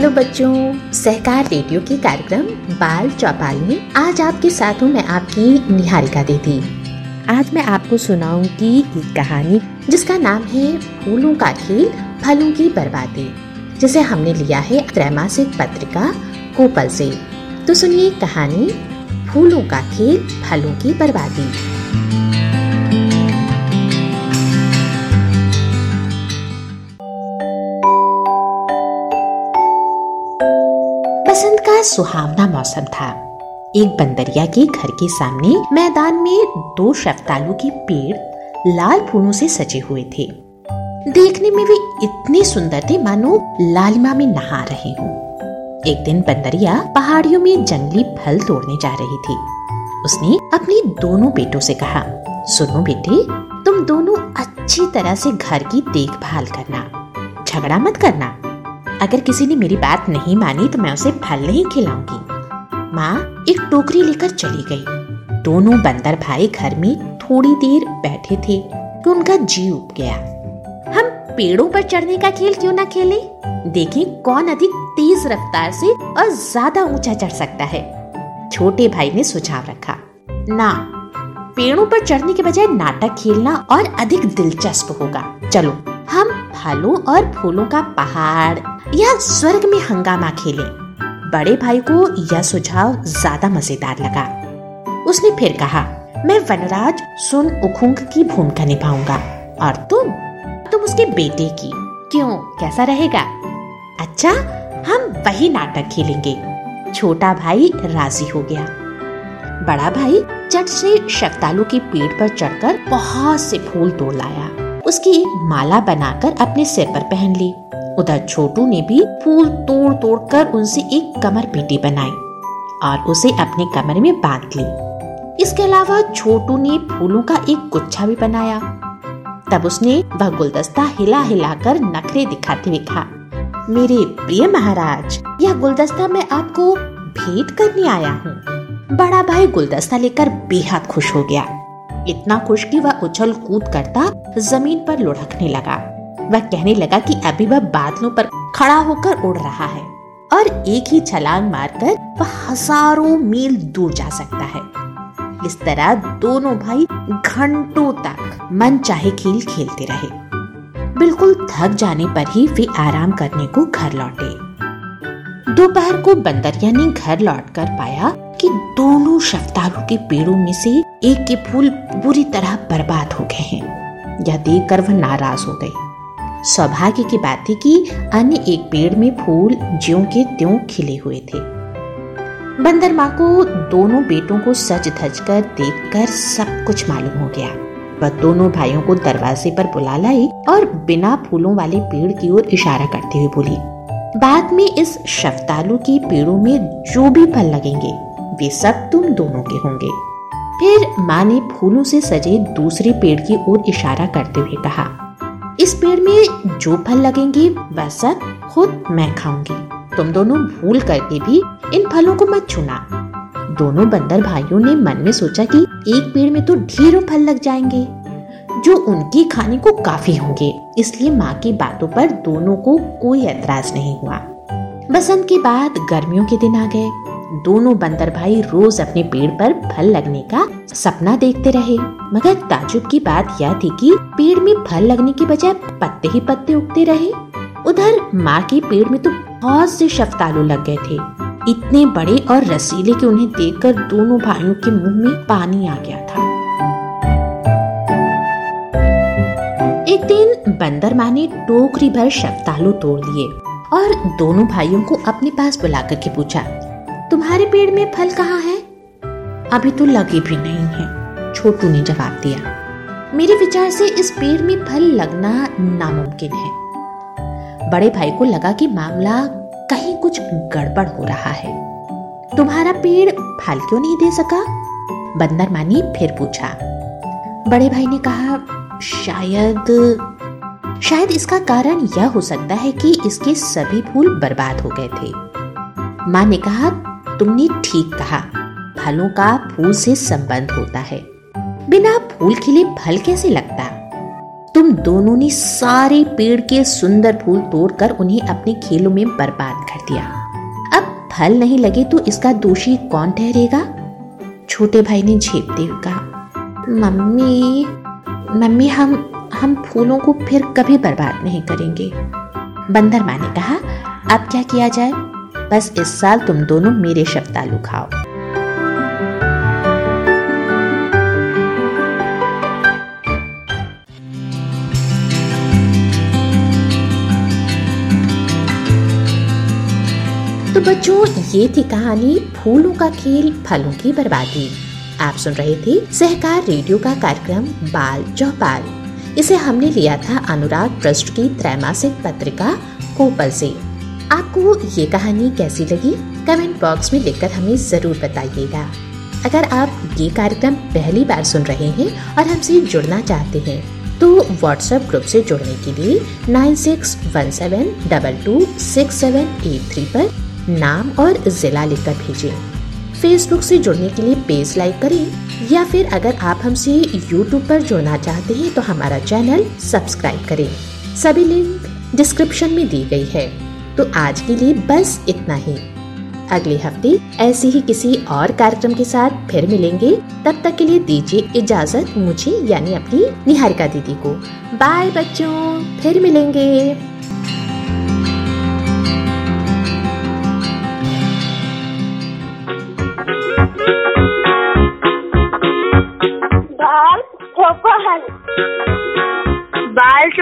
Hello बच्चों, सहकार radio के कार्यक्रम बाल चौपाल में आज आपके साथ हूँ मैं आपकी निहारिका दीदी। आज मैं आपको सुनाऊँगी एक कहानी जिसका नाम है फूलों का खेल, फलों की बर्बादी, जिसे हमने लिया है त्रैमासिक पत्रिका कोपल से। तो सुनिए कहानी, फूलों का खेल, फलों की बर्बादी। सुहावना मौसम था। एक बंदरिया के घर के सामने मैदान में दो शफ्तालू के पेड़ लाल फूलों से सजे हुए थे। देखने में वे इतने सुंदर थे, मानो लालिमा में नहा रहे हों। एक दिन बंदरिया पहाड़ियों में जंगली फल तोड़ने जा रही थी। उसने अपने दोनों बेटों से कहा, सुनो बेटे, तुम दोनों अच्छी तरह से घर की देखभाल करना। झगड़ा मत करना। अगर किसी ने मेरी बात नहीं मानी तो मैं उसे फल नहीं खिलाऊँगी। माँ, एक टोकरी लेकर चली गई। दोनों बंदर भाई घर में थोड़ी देर बैठे थे कि उनका जी उब गया। हम पेड़ों पर चढ़ने का खेल क्यों ना खेले? देखें कौन अधिक तेज रफ्तार से और ज़्यादा ऊँचा चढ़ सकता है। छोटे भाई ने सुझाव रखा, ना, पेड़ों पर चढ़ने के बजाय नाटक खेलना और अधिक दिलचस्प होगा। चलो, हम फलों और फूलों का पहाड़। या स्वर्ग में हंगामा खेले। बड़े भाई को यह सुझाव ज़्यादा मज़ेदार लगा। उसने फिर कहा, मैं वनराज सुन उखुंग की भूमिका निभाऊँगा और तुम? तुम उसके बेटे की। क्यों? कैसा रहेगा? अच्छा हम वही नाटक खेलेंगे। छोटा भाई राज़ी हो गया। बड़ा भाई चट से शक्तालू के पेड़ पर चढ़कर बहुत से फूल तोड़ लाया। उसकी एक माला बनाकर अपने सिर पर पहन ली। उधर छोटू ने भी फूल तोड़ तोड़ कर उनसे एक कमर पेटी बनाई और उसे अपने कमर में बाँध ली। इसके अलावा छोटू ने फूलों का एक गुच्छा भी बनाया। तब उसने वह गुलदस्ता हिला हिला कर नखरे दिखाते हुए कहा, मेरे प्रिय महाराज, यह गुलदस्ता मैं आपको भेंट करने आया हूँ। बड़ा भाई गुलदस्ता लेकर बेहद खुश हो गया। इतना खुश कि वह उछल कूद करता ज़मीन पर लुढ़कने लगा। वह कहने लगा कि अभी वह बादलों पर खड़ा होकर उड़ रहा है और एक ही छलांग मारकर वह हज़ारों मील दूर जा सकता है। इस तरह दोनों भाई घंटों तक मन चाहे खेल खेलते रहे। बिल्कुल थक जाने पर ही वे आराम करने को घर लौटे। दोपहर को बंदरिया ने घर लौटकर पाया कि दोनों शफ्तालू के पेड़ों में से एक के फूल बुरी तरह बर्बाद हो गए हैं। यह देखकर वह नाराज़ हो गई। सौभाग्य की बात थी कि अन्य एक पेड़ में फूल ज्यों के त्यों खिले हुए थे। बंदर माँ को दोनों बेटों को सच धज कर देख कर सब कुछ मालूम हो गया। वह दोनों भाइयों को दरवाजे पर बुला लाई और बिना फूलों वाले पेड़ की ओर इशारा करते हुए बोली बाद में इस शफ्तालू के पेड़ों में जो भी फल लगेंगे, वे सब तुम दोनों के होंगे। फिर माँ ने फूलों से सजे दूसरे पेड़ की ओर इशारा करते हुए कहा, इस पेड़ में जो फल लगेंगे, वह सब खुद मैं खाऊँगी। तुम दोनों भूल करके भी इन फलों को मत छूना। दोनों बंदर भाइयों ने मन में सोचा कि एक पेड़ में तो ढेरों फल लग जाएँगे। जो उनकी खाने को काफ़ी होंगे, इसलिए माँ की बातों पर दोनों को कोई एतराज़ नहीं हुआ। बसंत के बाद गर्मियों के दिन आ गए। दोनों बंदर भाई रोज अपने पेड़ पर फल लगने का सपना देखते रहे। मगर ताजुब की बात यह थी कि पेड़ में फल लगने के बजाय पत्ते ही पत्ते उगते रहे। उधर माँ के पेड़ में तो बहुत से शफ्तालू लग गए थे। इतने बड़े और रसीले कि उन्हें देखकर दोनों भाइयों के मुँह में पानी आ गया था। एक दिन बंदर माँ ने टोकरी भर शफ्तालू तोड़ लिए और दोनों भाइयों को अपने पास बुलाकर के पूछा, तुम्हारे पेड़ में फल कहाँ है? अभी तो लगे भी नहीं है, छोटू ने जवाब दिया। मेरे विचार से इस पेड़ में फल लगना नामुमकिन है। बड़े भाई को लगा कि मामला कहीं कुछ गड़बड़ हो रहा है। तुम्हारा पेड़ फल क्यों नहीं दे सका? बंदर मानी फिर पूछा। बड़े भाई ने कहा शायद शायद इसका कारण यह हो सकता है कि इसके सभी फूल बर्बाद हो गए थे। माँ ने कहा, तुमने ठीक कहा। फलों का फूल से संबंध होता है। बिना फूल खिले फल कैसे लगता? तुम दोनों ने सारे पेड़ के सुंदर फूल तोड़कर उन्हें अपने खेलों में बर्बाद कर दिया। अब फल नहीं लगे तो इसका दोषी कौन ठहरेगा? छोटे भाई ने झेपते हुए कहा, मम्मी मम्मी, हम हम फूलों को फिर कभी बर्बाद नहीं करेंगे। बंदर माँ ने कहा, अब क्या किया जाए? बस इस साल तुम दोनों मेरे शफ्तालू खाओ। तो बच्चों, ये थी कहानी फूलों का खेल, फलों की बर्बादी। आप सुन रहे थे सहकार रेडियो का कार्यक्रम बाल चौपाल। इसे हमने लिया था अनुराग ट्रस्ट की त्रैमासिक पत्रिका कोपल से। आपको ये कहानी कैसी लगी? कमेंट बॉक्स में लिखकर हमें ज़रूर बताइएगा। अगर आप ये कार्यक्रम पहली बार सुन रहे हैं और हमसे जुड़ना चाहते हैं तो व्हाट्सएप ग्रुप से जुड़ने के लिए nine six one seven double two six seven eight three पर नाम और जिला लिखकर भेजें। फेसबुक से जुड़ने के लिए पेज लाइक करें। या फिर अगर आप हमसे यूट्यूब पर जुड़ना चाहते हैं तो हमारा चैनल सब्सक्राइब करें। सभी लिंक डिस्क्रिप्शन में दी गई है। तो आज के लिए बस इतना ही। अगले हफ़्ते ऐसे ही किसी और कार्यक्रम के साथ फिर मिलेंगे। तब तक के लिए दीजिए इजाज़त मुझे, यानी अपनी निहारिका दीदी को। बाय बच्चों, फिर मिलेंगे।